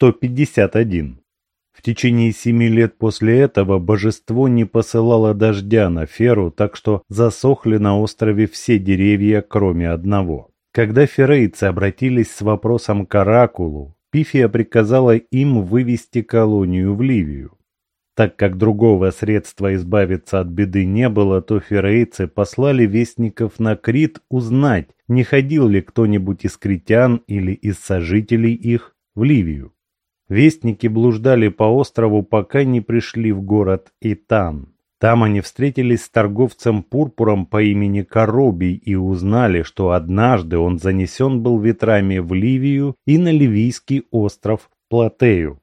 151. В течение семи лет после этого божество не посылало дождя на Феру, так что засохли на острове все деревья, кроме одного. Когда ферейцы обратились с вопросом к Оракулу, Пифия приказала им вывести колонию в Ливию. Так как другого средства избавиться от беды не было, то ферейцы послали вестников на Крит узнать, не ходил ли кто-нибудь из критян или из сожителей их в Ливию. Вестники блуждали по острову, пока не пришли в город Итан. Там они встретились с торговцем пурпуром по имени Коробий и узнали, что однажды он занесен был ветрами в Ливию и на ливийский остров Платею.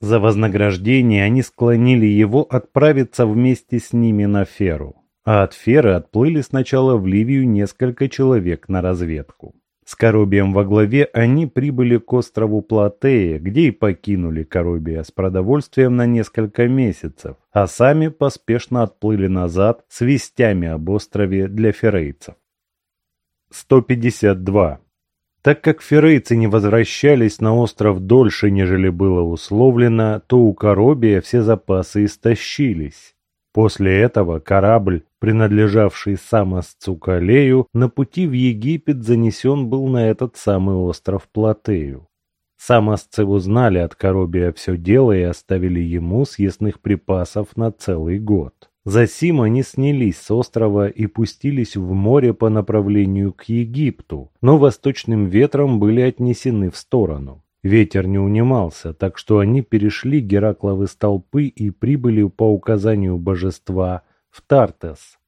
За вознаграждение они склонили его отправиться вместе с ними на Феру. А от Феры отплыли сначала в Ливию несколько человек на разведку. С Коробием во главе они прибыли к острову Платея, где и покинули Коробия с продовольствием на несколько месяцев, а сами поспешно отплыли назад с вестями об острове для феррейцев. 152. Так как феррейцы не возвращались на остров дольше, нежели было условлено, то у Коробия все запасы истощились. После этого корабль, принадлежавший самосцу Калею, на пути в Египет занесен был на этот самый остров Платею. Самосцы узнали от Коробия все дело и оставили ему съестных припасов на целый год. Засим они снялись с острова и пустились в море по направлению к Египту, но восточным ветром были отнесены в сторону. Ветер не унимался, так что они перешли Геракловы столпы и прибыли по указанию божества в Тартес.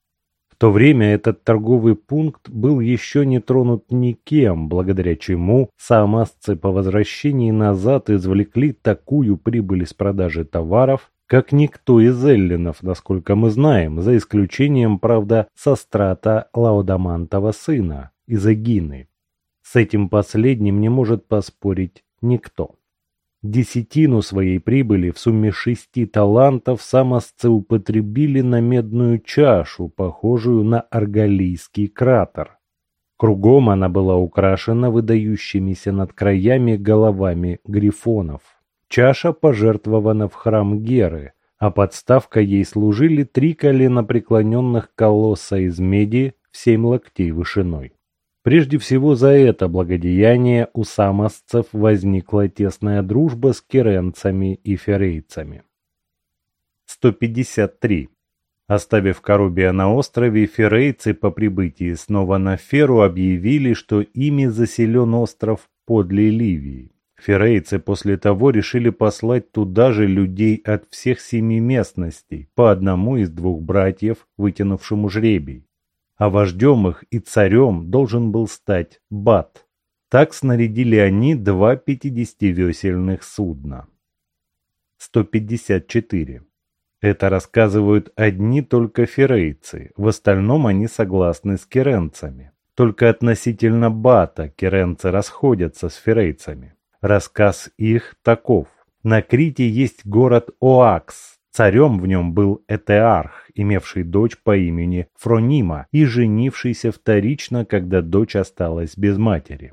В то время этот торговый пункт был еще не тронут никем, благодаря чему самосцы по возвращении назад извлекли такую прибыль из продажи товаров, как никто из эллинов, насколько мы знаем, за исключением, правда, сострата Лаудамантова сына, из Эгины. С этим последним не может поспорить никто. Десятину своей прибыли в сумме шести талантов самосцы употребили на медную чашу, похожую на аргалийский кратер. Кругом она была украшена выдающимися над краями головами грифонов. Чаша пожертвована в храм Геры, а подставкой ей служили три колена преклоненных колосса из меди в семь локтей вышиной. Прежде всего за это благодеяние у самосцев возникла тесная дружба с керенцами и ферейцами. 153. Оставив Корубия на острове, ферейцы по прибытии снова на Феру объявили, что ими заселен остров подле Ливии. Ферейцы после того решили послать туда же людей от всех семи местностей, по одному из двух братьев, вытянувшему жребий. А вождем их и царем должен был стать Бат. Так снарядили они два пятидесятивесельных судна. 154. Это рассказывают одни только ферейцы, в остальном они согласны с керенцами. Только относительно Бата керенцы расходятся с ферейцами. Рассказ их таков. На Крите есть город Оакс. Царем в нем был Этеарх, имевший дочь по имени Фронима и женившийся вторично, когда дочь осталась без матери.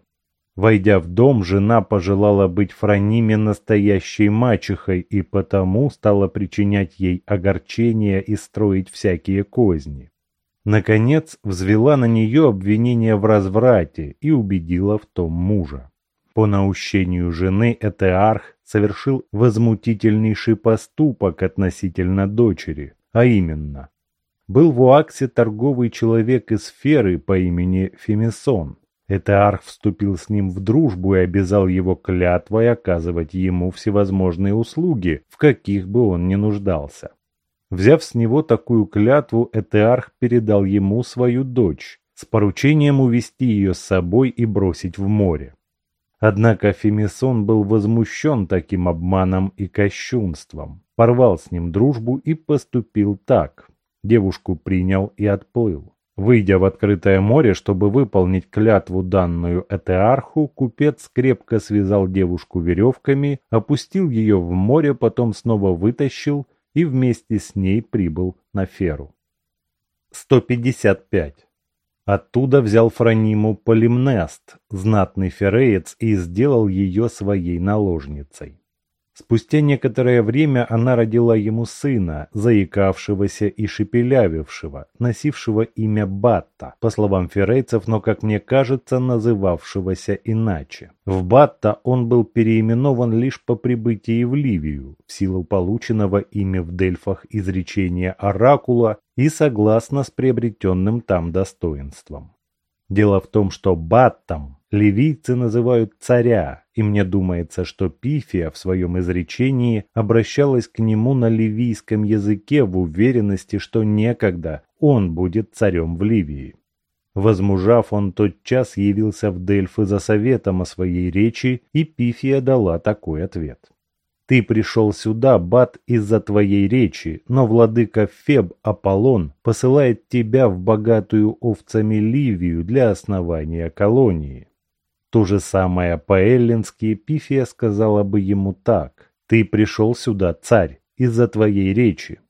Войдя в дом, жена пожелала быть Фрониме настоящей мачехой и потому стала причинять ей огорчение и строить всякие козни. Наконец, взвела на нее обвинение в разврате и убедила в том мужа. По наущению жены Этеарх совершил возмутительнейший поступок относительно дочери, а именно. Был в Уаксе торговый человек из сферы по имени Фемисон. Этеарх вступил с ним в дружбу и обязал его клятвой оказывать ему всевозможные услуги, в каких бы он ни нуждался. Взяв с него такую клятву, Этеарх передал ему свою дочь с поручением увести ее с собой и бросить в море. Однако Фемисон был возмущен таким обманом и кощунством, порвал с ним дружбу и поступил так. Девушку принял и отплыл. Выйдя в открытое море, чтобы выполнить клятву данную Этеарху, купец крепко связал девушку веревками, опустил ее в море, потом снова вытащил и вместе с ней прибыл на Феру. 155. Оттуда взял Фрониму Полимнест, знатный ферреец, и сделал ее своей наложницей. Спустя некоторое время она родила ему сына, заикавшегося и шепелявившего, носившего имя Батта, по словам ферейцев, но, как мне кажется, называвшегося иначе. В Батта он был переименован лишь по прибытии в Ливию, в силу полученного ими в Дельфах изречения Оракула и согласно с приобретенным там достоинством. Дело в том, что Баттом ливийцы называют царя, и мне думается, что Пифия в своем изречении обращалась к нему на ливийском языке в уверенности, что некогда он будет царем в Ливии. Возмужав, он тотчас явился в Дельфы за советом о своей речи, и Пифия дала такой ответ. Ты пришел сюда, Бат, из-за твоей речи, но владыка Феб Аполлон посылает тебя в богатую овцами Ливию для основания колонии. То же самое по-эллински Пифия сказала бы ему так. «Ты пришел сюда, царь, из-за твоей речи».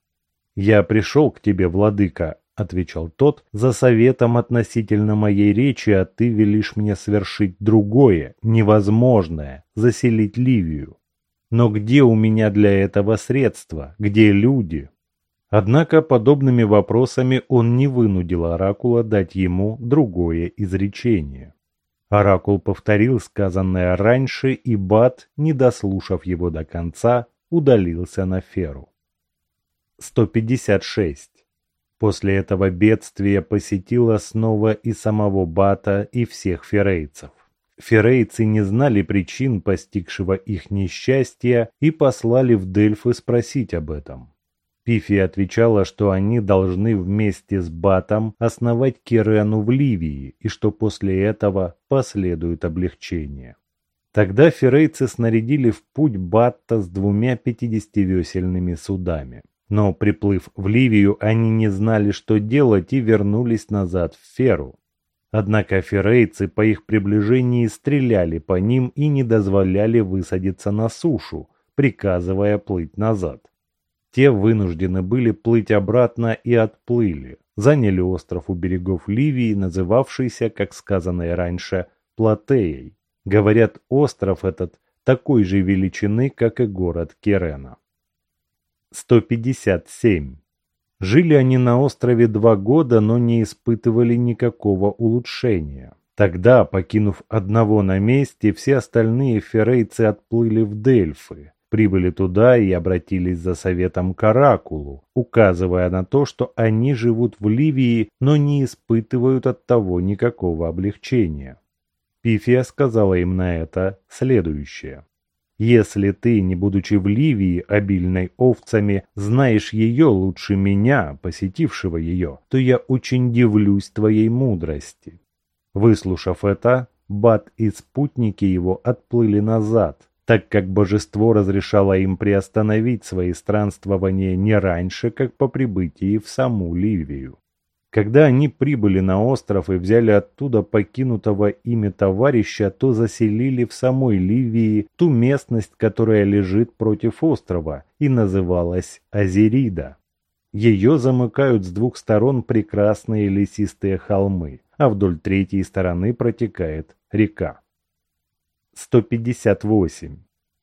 «Я пришел к тебе, владыка», — отвечал тот, — «за советом относительно моей речи, а ты велишь мне совершить другое, невозможное, заселить Ливию. Но где у меня для этого средства? Где люди?» Однако подобными вопросами он не вынудил Оракула дать ему другое изречение. Оракул повторил сказанное раньше, и Бат, не дослушав его до конца, удалился на Феру. 156. После этого бедствия посетило снова и самого Бата, и всех ферейцев. Ферейцы не знали причин постигшего их несчастья и послали в Дельфы спросить об этом. Пифи отвечала, что они должны вместе с Батом основать Кирену в Ливии и что после этого последует облегчение. Тогда ферейцы снарядили в путь Батта с двумя пятидесятивесельными судами. Но, приплыв в Ливию, они не знали, что делать и вернулись назад в Феру. Однако ферейцы по их приближении стреляли по ним и не дозволяли высадиться на сушу, приказывая плыть назад. Те вынуждены были плыть обратно и отплыли. Заняли остров у берегов Ливии, называвшийся, как сказано и раньше, Платеей. Говорят, остров этот такой же величины, как и город Керена. 157. Жили они на острове два года, но не испытывали никакого улучшения. Тогда, покинув одного на месте, все остальные ферейцы отплыли в Дельфы, прибыли туда и обратились за советом к Оракулу, указывая на то, что они живут в Ливии, но не испытывают от того никакого облегчения. Пифия сказала им на это следующее. «Если ты, не будучи в Ливии, обильной овцами, знаешь ее лучше меня, посетившего ее, то я очень дивлюсь твоей мудрости». Выслушав это, Бат и спутники его отплыли назад, так как божество разрешало им приостановить свои странствования не раньше, как по прибытии в саму Ливию. Когда они прибыли на остров и взяли оттуда покинутого ими товарища, то заселили в самой Ливии ту местность, которая лежит против острова и называлась Азерида. Ее замыкают с двух сторон прекрасные лесистые холмы, а вдоль третьей стороны протекает река. 158.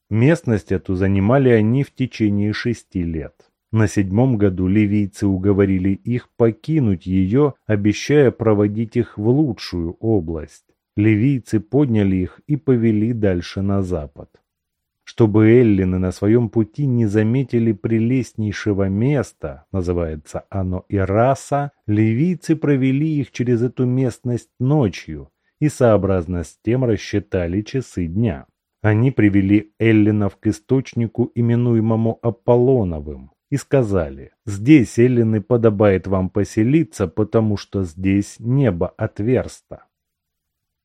Местность эту занимали они в течение шести лет. На седьмом году ливийцы уговорили их покинуть ее, обещая проводить их в лучшую область. Ливийцы подняли их и повели дальше на запад. Чтобы эллины на своем пути не заметили прелестнейшего места, называется оно Ираса, ливийцы провели их через эту местность ночью, и сообразно с тем рассчитали часы дня. Они привели эллинов к источнику, именуемому Аполлоновым, и сказали, «Здесь, эллины, подобает вам поселиться, потому что здесь небо отверсто».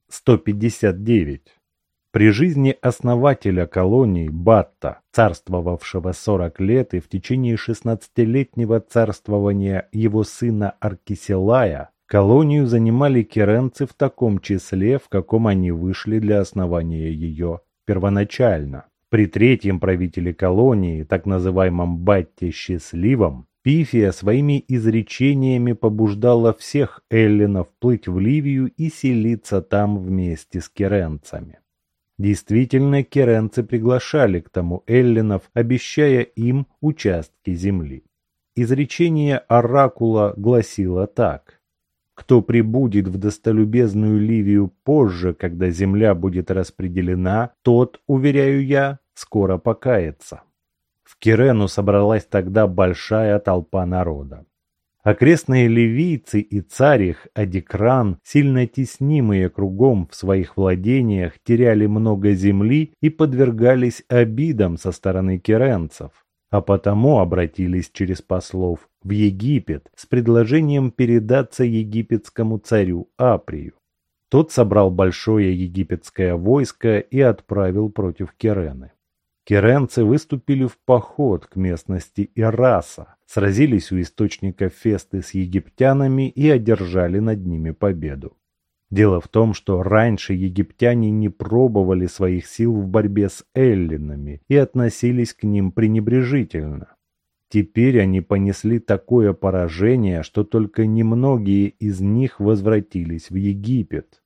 159. При жизни основателя колонии Батта, царствовавшего 40 лет и в течение 16-летнего царствования его сына Аркиселая, Колонию занимали керенцы в таком числе, в каком они вышли для основания ее первоначально. При третьем правителе колонии, так называемом Батте Счастливом, Пифия своими изречениями побуждала всех эллинов плыть в Ливию и селиться там вместе с керенцами. Действительно, керенцы приглашали к тому эллинов, обещая им участки земли. Изречение оракула гласило так. «Кто прибудет в достолюбезную Ливию позже, когда земля будет распределена, тот, уверяю я, скоро покается». В Кирену собралась тогда большая толпа народа. Окрестные ливийцы и царь их, Адикран, сильно теснимые кругом в своих владениях, теряли много земли и подвергались обидам со стороны керенцев, а потому обратились через послов в Египет с предложением передаться египетскому царю Априю. Тот собрал большое египетское войско и отправил против Керены. Керенцы выступили в поход к местности Ираса, сразились у источника Фесты с египтянами и одержали над ними победу. Дело в том, что раньше египтяне не пробовали своих сил в борьбе с эллинами и относились к ним пренебрежительно. Теперь они понесли такое поражение, что только немногие из них возвратились в Египет.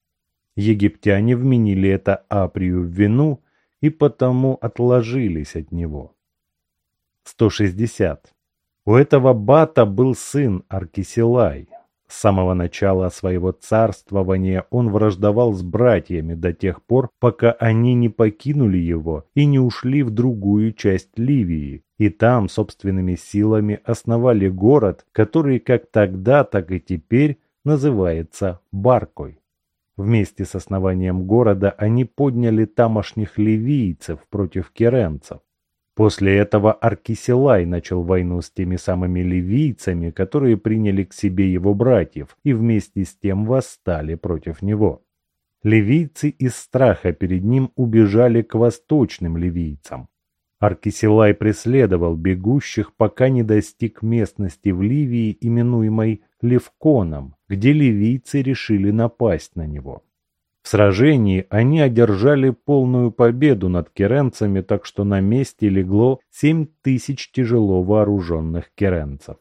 Египтяне вменили это Априю в вину и потому отложились от него. 160. У этого бата был сын Аркисилай. С самого начала своего царствования он враждовал с братьями до тех пор, пока они не покинули его и не ушли в другую часть Ливии, и там собственными силами основали город, который как тогда, так и теперь называется Баркой. Вместе с основанием города они подняли тамошних ливийцев против керенцев. После этого Аркисилай начал войну с теми самыми ливийцами, которые приняли к себе его братьев и вместе с тем восстали против него. Ливийцы из страха перед ним убежали к восточным ливийцам. Аркисилай преследовал бегущих, пока не достиг местности в Ливии, именуемой Левконом, где ливийцы решили напасть на него. В сражении они одержали полную победу над керенцами, так что на месте легло 7 тысяч тяжело вооруженных керенцев.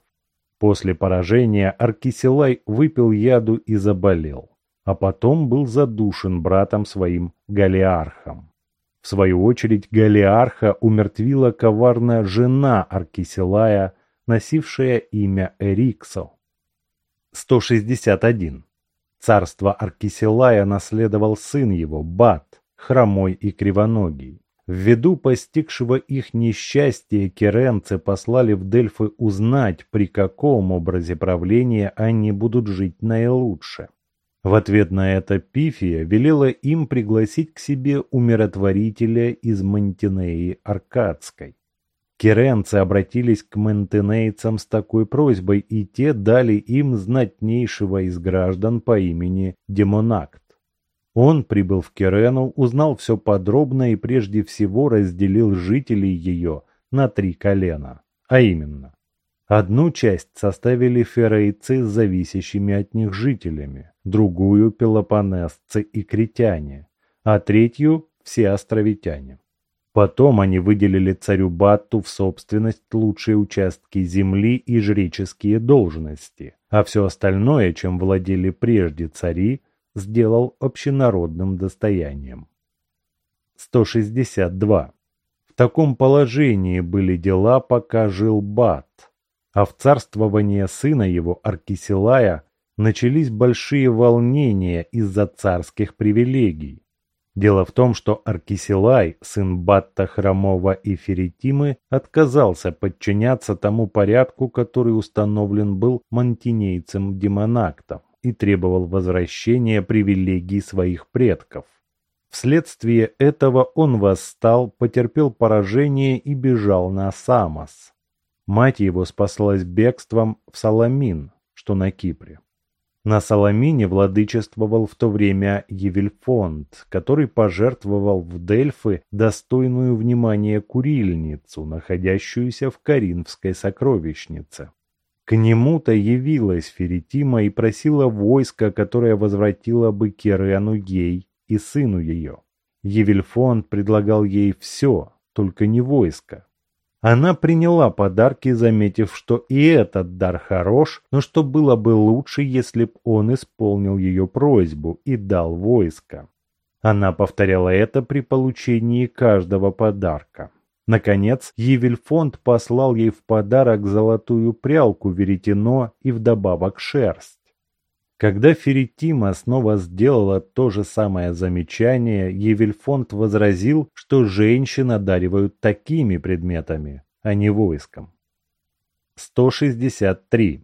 После поражения Аркисилай выпил яду и заболел, а потом был задушен братом своим Галиархом. В свою очередь Галиарха умертвила коварная жена Аркисилая, носившая имя Эриксо. 161. Царство Аркисилая наследовал сын его, Бат, хромой и кривоногий. Ввиду постигшего их несчастья керенцы послали в Дельфы узнать, при каком образе правления они будут жить наилучше. В ответ на это Пифия велела им пригласить к себе умиротворителя из Мантинеи Аркадской. Керенцы обратились к ментенейцам с такой просьбой, и те дали им знатнейшего из граждан по имени Демонакт. Он прибыл в Керену, узнал все подробно и прежде всего разделил жителей ее на три колена, а именно Одну часть составили ферейцы с зависящими от них жителями, другую – пелопонесцы и критяне, а третью – все островитяне. Потом они выделили царю Батту в собственность лучшие участки земли и жреческие должности, а все остальное, чем владели прежде цари, сделал общенародным достоянием. 162. В таком положении были дела, пока жил Бат, а в царствование сына его Аркисилая начались большие волнения из-за царских привилегий. Дело в том, что Аркисилай, сын Батта Хромова и Феритимы, отказался подчиняться тому порядку, который установлен был мантинейцем Демонактом и требовал возвращения привилегий своих предков. Вследствие этого он восстал, потерпел поражение и бежал на Самос. Мать его спаслась бегством в Саламин, что на Кипре. На Саламине владычествовал в то время Евельфонд, который пожертвовал в Дельфы достойную внимания курильницу, находящуюся в Каринфской сокровищнице. К нему-то явилась Феритима и просила войска, которое возвратило бы Керену ей и сыну ее. Евельфонд предлагал ей все, только не войско. Она приняла подарки, заметив, что и этот дар хорош, но что было бы лучше, если б он исполнил ее просьбу и дал войско. Она повторяла это при получении каждого подарка. Наконец, Евельфонд послал ей в подарок золотую прялку веретено и вдобавок шерсть. Когда Феритима снова сделала то же самое замечание, Евельфонд возразил, что женщин одаривают такими предметами, а не войском. 163.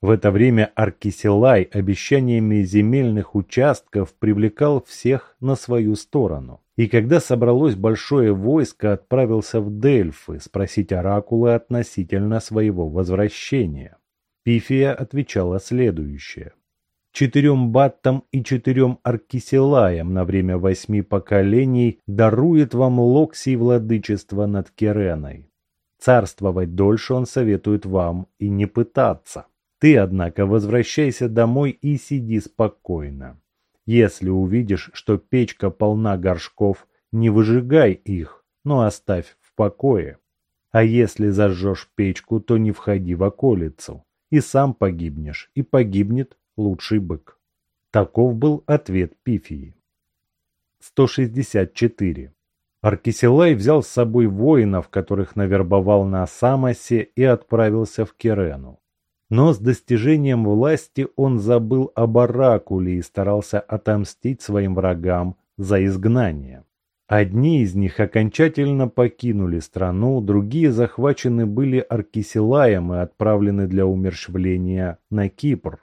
В это время Аркисилай обещаниями земельных участков привлекал всех на свою сторону. И когда собралось большое войско, отправился в Дельфы спросить оракулы относительно своего возвращения. Пифия отвечала следующее. Четырем баттам и четырем аркисилаям на время восьми поколений дарует вам Локсий владычество над Кереной. Царствовать дольше он советует вам и не пытаться. Ты, однако, возвращайся домой и сиди спокойно. Если увидишь, что печка полна горшков, не выжигай их, но оставь в покое. А если зажжешь печку, то не входи в околицу. И сам погибнешь, и погибнет лучший бык. Таков был ответ Пифии. 164. Аркисилай взял с собой воинов, которых навербовал на Самосе, и отправился в Кирену. Но с достижением власти он забыл об Оракуле и старался отомстить своим врагам за изгнание. Одни из них окончательно покинули страну, другие захвачены были Аркисилаем и отправлены для умерщвления на Кипр.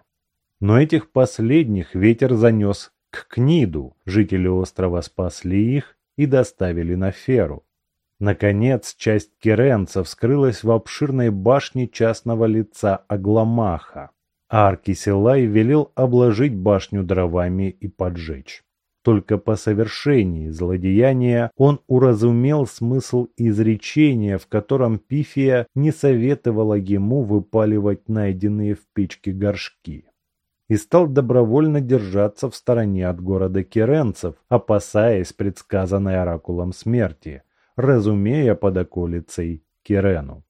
Но этих последних ветер занес к Книду, жители острова спасли их и доставили на Феру. Наконец, часть керенцев скрылась в обширной башне частного лица Агламаха, а Аркисилай велел обложить башню дровами и поджечь. Только по совершении злодеяния он уразумел смысл изречения, в котором Пифия не советовала ему выпаливать найденные в печке горшки и стал добровольно держаться в стороне от города Керенцев, опасаясь предсказанной оракулом смерти, разумея под околицей Кирену.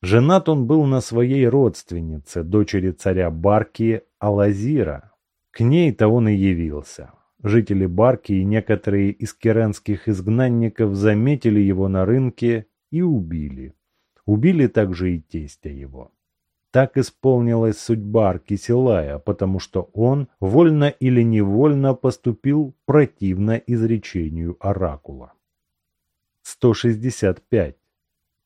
Женат он был на своей родственнице, дочери царя Барки Алазира. К ней-то он и явился. Жители Барки и некоторые из керенских изгнанников заметили его на рынке и убили. Убили также и тестя его. Так исполнилась судьба Аркисилая, потому что он, вольно или невольно, поступил противно изречению Оракула. 165.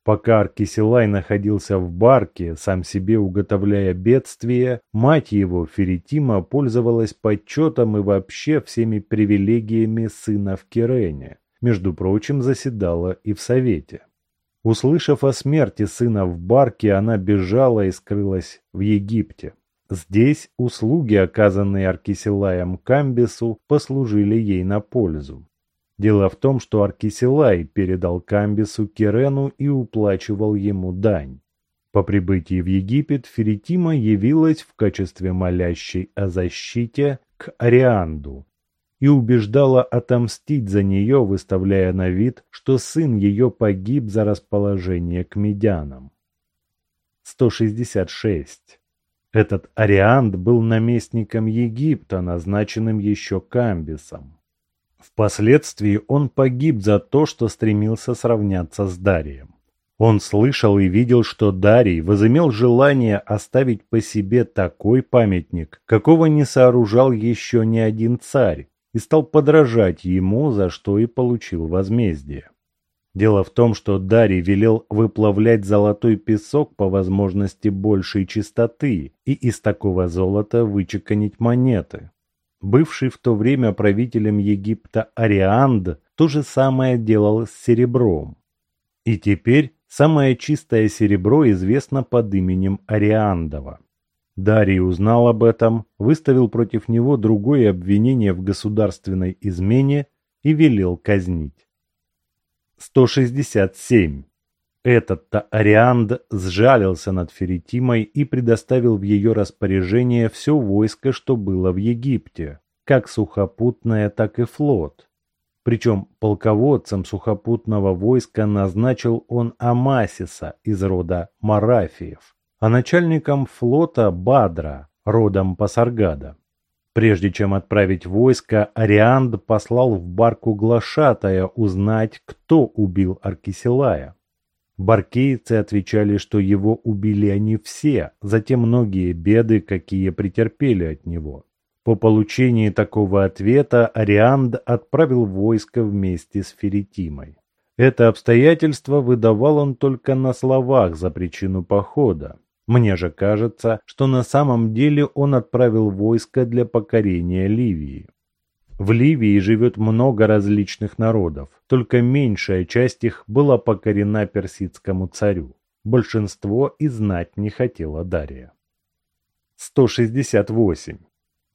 Пока Аркисилай находился в барке, сам себе уготовляя бедствие, мать его, Феритима, пользовалась почетом и вообще всеми привилегиями сына в Кирене. Между прочим, заседала и в Совете. Услышав о смерти сына в барке, она бежала и скрылась в Египте. Здесь услуги, оказанные Аркисилаем Камбису, послужили ей на пользу. Дело в том, что Аркисилай передал Камбису Кирену и уплачивал ему дань. По прибытии в Египет Феритима явилась в качестве молящей о защите к Арианду, и убеждала отомстить за нее, выставляя на вид, что сын ее погиб за расположение к медянам. 166. Этот Арианд был наместником Египта, назначенным еще Камбисом. Впоследствии он погиб за то, что стремился сравняться с Дарием. Он слышал и видел, что Дарий возымел желание оставить по себе такой памятник, какого не сооружал еще ни один царь, и стал подражать ему, за что и получил возмездие. Дело в том, что Дарий велел выплавлять золотой песок по возможности большей чистоты и из такого золота вычеканить монеты. Бывший в то время правителем Египта Арианд то же самое делал с серебром. И теперь самое чистое серебро известно под именем Ариандова. Дарий узнал об этом, выставил против него другое обвинение в государственной измене и велел казнить. 167. Этот-то Арианд сжалился над Феритимой и предоставил в ее распоряжение все войско, что было в Египте, как сухопутное, так и флот. Причем полководцем сухопутного войска назначил он Амасиса из рода Марафиев а начальником флота Бадра, родом Пасаргада. Прежде чем отправить войско, Арианд послал в барку глашатая узнать, кто убил Аркисилая. Баркейцы отвечали, что его убили они все, за те многие беды, какие претерпели от него. По получении такого ответа Арианд отправил войско вместе с Феритимой. Это обстоятельство выдавал он только на словах за причину похода. Мне же кажется, что на самом деле он отправил войско для покорения Ливии. В Ливии живет много различных народов, только меньшая часть их была покорена персидскому царю. Большинство и знать не хотела Дария. 168.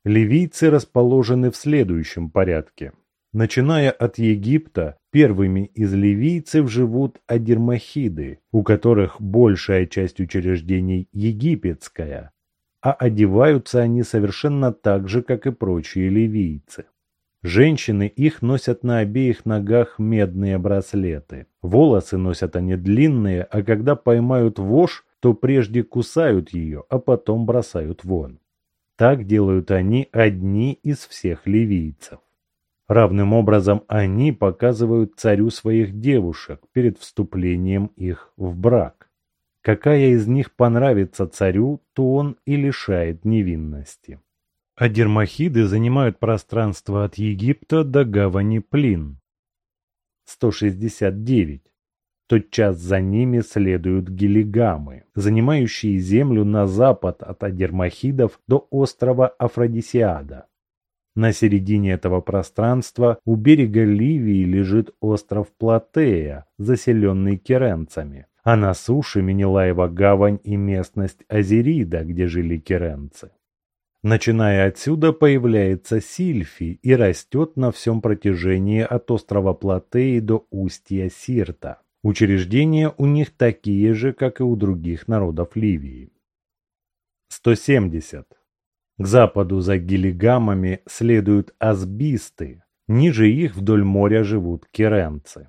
Ливийцы расположены в следующем порядке. Начиная от Египта, первыми из ливийцев живут адирмахиды, у которых большая часть учреждений египетская, а одеваются они совершенно так же, как и прочие ливийцы. Женщины их носят на обеих ногах медные браслеты. Волосы носят они длинные, а когда поймают вошь, то прежде кусают ее, а потом бросают вон. Так делают они одни из всех ливийцев. Равным образом они показывают царю своих девушек перед вступлением их в брак. Какая из них понравится царю, то он и лишает невинности. А дермахиды занимают пространство от Египта до гавани Плин. 169. Тотчас за ними следуют гелигамы, занимающие землю на запад от Адермахидов до острова Афродисиада. На середине этого пространства у берега Ливии лежит остров Платея, заселенный керенцами, а на суше Менелаева гавань и местность Азерида, где жили керенцы. Начиная отсюда появляется Сильфи и растет на всем протяжении от острова Платеи до устья Сирта. Учреждения у них такие же, как и у других народов Ливии. 170. К западу за гилигамами следуют азбисты, ниже их вдоль моря живут керенцы.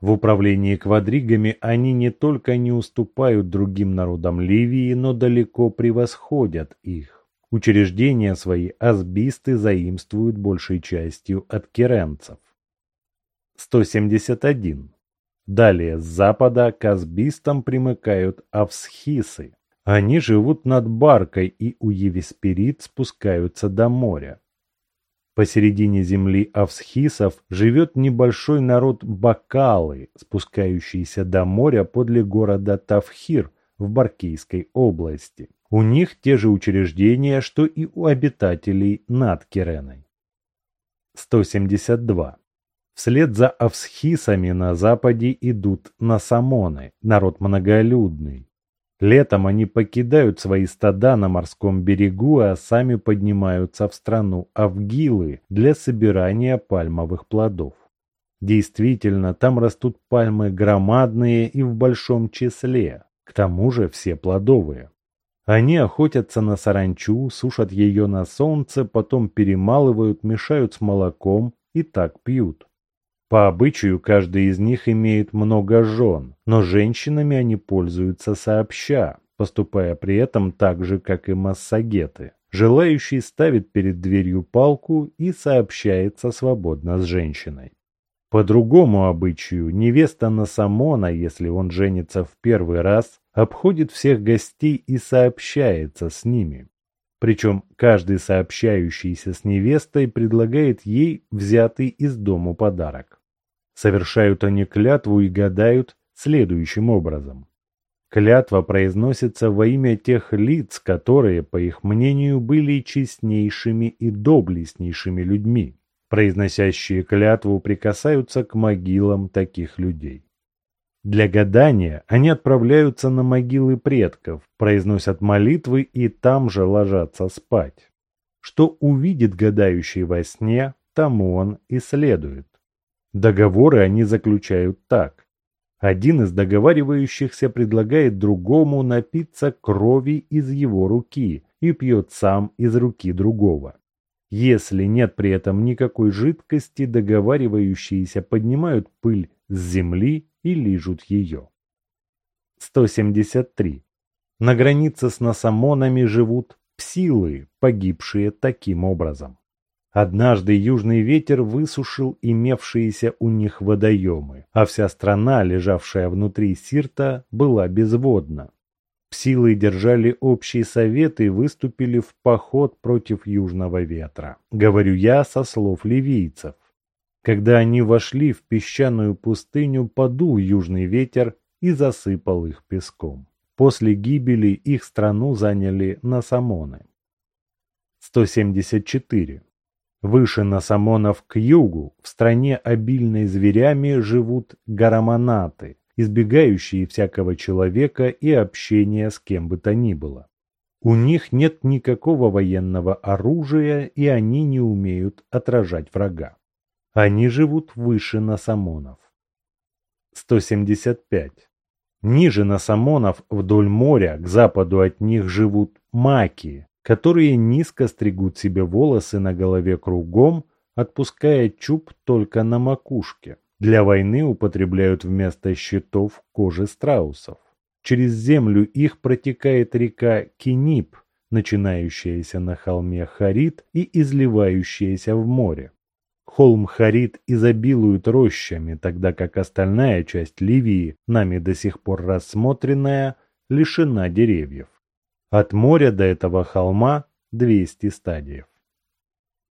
В управлении квадригами они не только не уступают другим народам Ливии, но далеко превосходят их. Учреждения свои азбисты заимствуют большей частью от керенцев. 171. Далее с запада к азбистам примыкают авсхисы, они живут над Баркой и у Евеспирит спускаются до моря. Посередине земли Авсхисов живет небольшой народ Бакалы, спускающийся до моря подле города Тавхир в Баркейской области. У них те же учреждения, что и у обитателей над Киреной. 172. Вслед за Авсхисами на западе идут Насамоны, народ многолюдный. Летом они покидают свои стада на морском берегу, а сами поднимаются в страну Авгилы для собирания пальмовых плодов. Действительно, там растут пальмы громадные и в большом числе, к тому же все плодовые. Они охотятся на саранчу, сушат ее на солнце, потом перемалывают, мешают с молоком и так пьют. По обычаю каждый из них имеет много жен, но женщинами они пользуются сообща, поступая при этом так же, как и массагеты. Желающий ставит перед дверью палку и сообщается свободно с женщиной. По другому обычаю, невеста Насамона, если он женится в первый раз, обходит всех гостей и сообщается с ними. Причем каждый сообщающийся с невестой предлагает ей взятый из дому подарок. Совершают они клятву и гадают следующим образом. Клятва произносится во имя тех лиц, которые, по их мнению, были честнейшими и доблестнейшими людьми. Произносящие клятву прикасаются к могилам таких людей. Для гадания они отправляются на могилы предков, произносят молитвы и там же ложатся спать. Что увидит гадающий во сне, тому он и следует. Договоры они заключают так. Один из договаривающихся предлагает другому напиться крови из его руки и пьет сам из руки другого. Если нет при этом никакой жидкости, договаривающиеся поднимают пыль с земли и лижут ее. 173. На границе с насамонами живут псилы, погибшие таким образом. Однажды южный ветер высушил имевшиеся у них водоемы, а вся страна, лежавшая внутри Сирта, была безводна. Псилы держали общий совет и выступили в поход против южного ветра. Говорю я со слов ливийцев. Когда они вошли в песчаную пустыню, подул южный ветер и засыпал их песком. После гибели их страну заняли Насамоны. 174. Выше Насамонов к югу, в стране обильной зверями, живут гараманаты, избегающие всякого человека и общения с кем бы то ни было. У них нет никакого военного оружия, и они не умеют отражать врага. Они живут выше Насамонов. 175. Ниже Насамонов вдоль моря, к западу от них живут маки, которые низко стригут себе волосы на голове кругом, отпуская чуб только на макушке. Для войны употребляют вместо щитов кожи страусов. Через землю их протекает река Кинип, начинающаяся на холме Харит и изливающаяся в море. Холм Харит изобилует рощами, тогда как остальная часть Ливии, нами до сих пор рассмотренная, лишена деревьев. От моря до этого холма 200 стадиев.